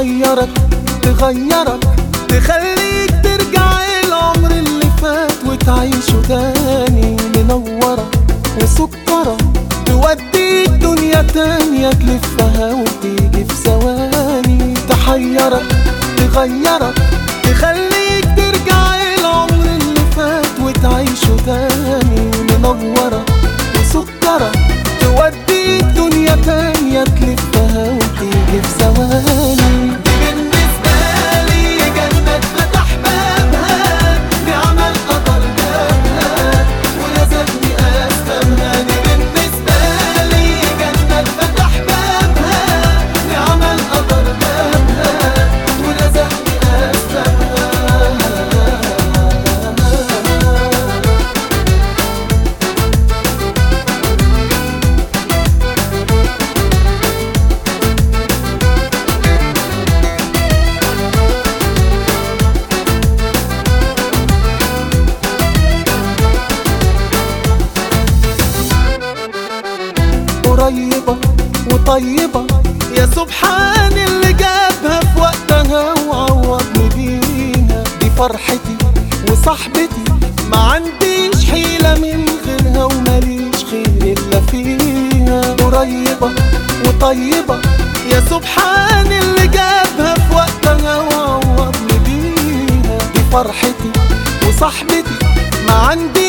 تحيرك تغيرك. تخليك ترجع العمر اللي فات وتعيشه تاني منورة وسكرة. توديك دنيا تانية تلفها وتيجي في ثواني. تحيرك تغيرك. وطيبة يا سبحان اللي جابها في وقتها وعوضني بيها. دي فرحتي وصاحبتي. ما عنديش حيلة من غيرها وماليش خير إلا فيها. قريبة وطيبة. يا سبحان اللي جابها في وقتها وعوضني بيها. دي فرحتي وصاحبتي. ما عنديش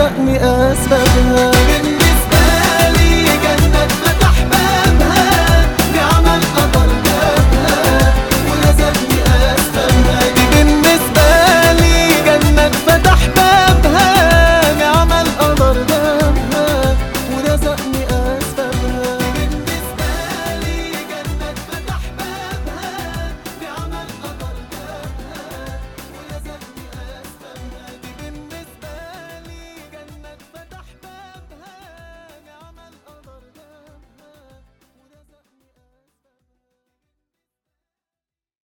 تسأني أسبابها